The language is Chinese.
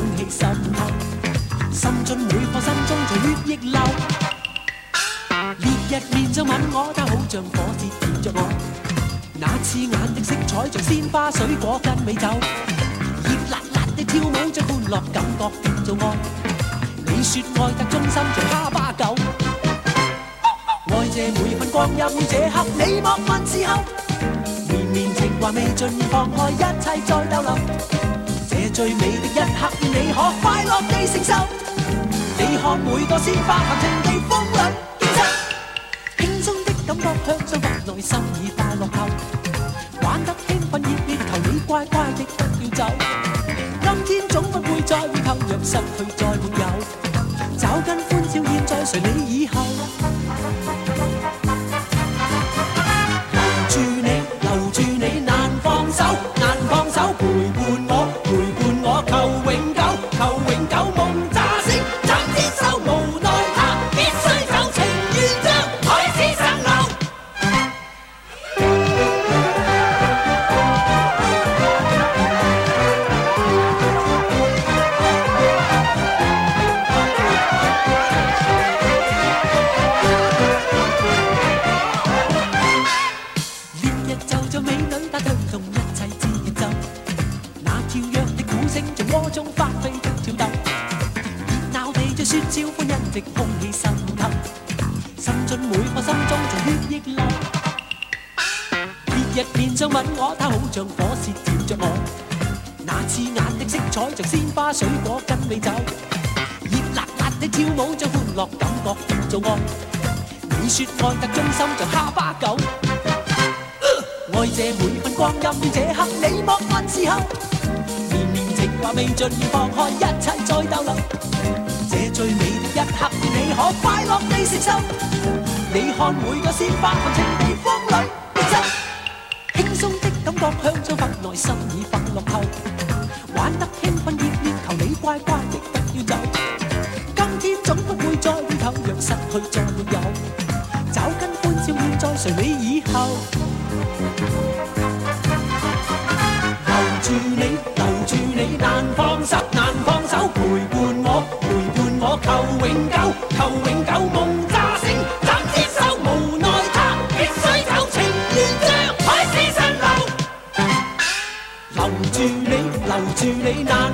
空气渗透，渗进每颗心中，随血液流。烈日面上吻我，它好像火箭燃着我。那刺眼的色彩，像鲜花、水果跟美酒。热辣辣的跳舞，将欢乐感觉变做爱。你说爱得忠心像哈巴狗，爱这每份光阴，这刻你莫问时候。绵绵情话未尽，放开一切再逗留。最美的一刻，你可快乐地承受。你看每个鲜花含情地风里娇。轻松的感觉，上受内心已快乐透。玩得兴奋热烈，求你乖乖的不要走。今天总不会再拥有，若失去再拥有，找根欢笑现在，随你以后。雪兆欢一直空气渗透，渗进每颗心中，像血液流。烈日面上吻我，他好像火舌照着我。那刺眼的色彩，像鲜花水果跟你走。热辣辣的跳舞，像欢乐感觉变做爱。你说爱得忠心像哈巴狗，爱这每份光阴，这刻你莫问时候。绵绵情话未尽，要放开一切再逗留。最美的一刻，你可快乐地承受。你看每个鲜花含情地风里的真，輕的感覺向不内心已快落透。玩得兴奋热烈，求你乖乖的不要走。今天总不会再回头，若失去再没有，找根欢笑现在，随你以后。留住你，留住你，难放手，放。求永久梦乍醒，怎接受无奈？他必须走，情愿将海市蜃楼留住你，留住你那。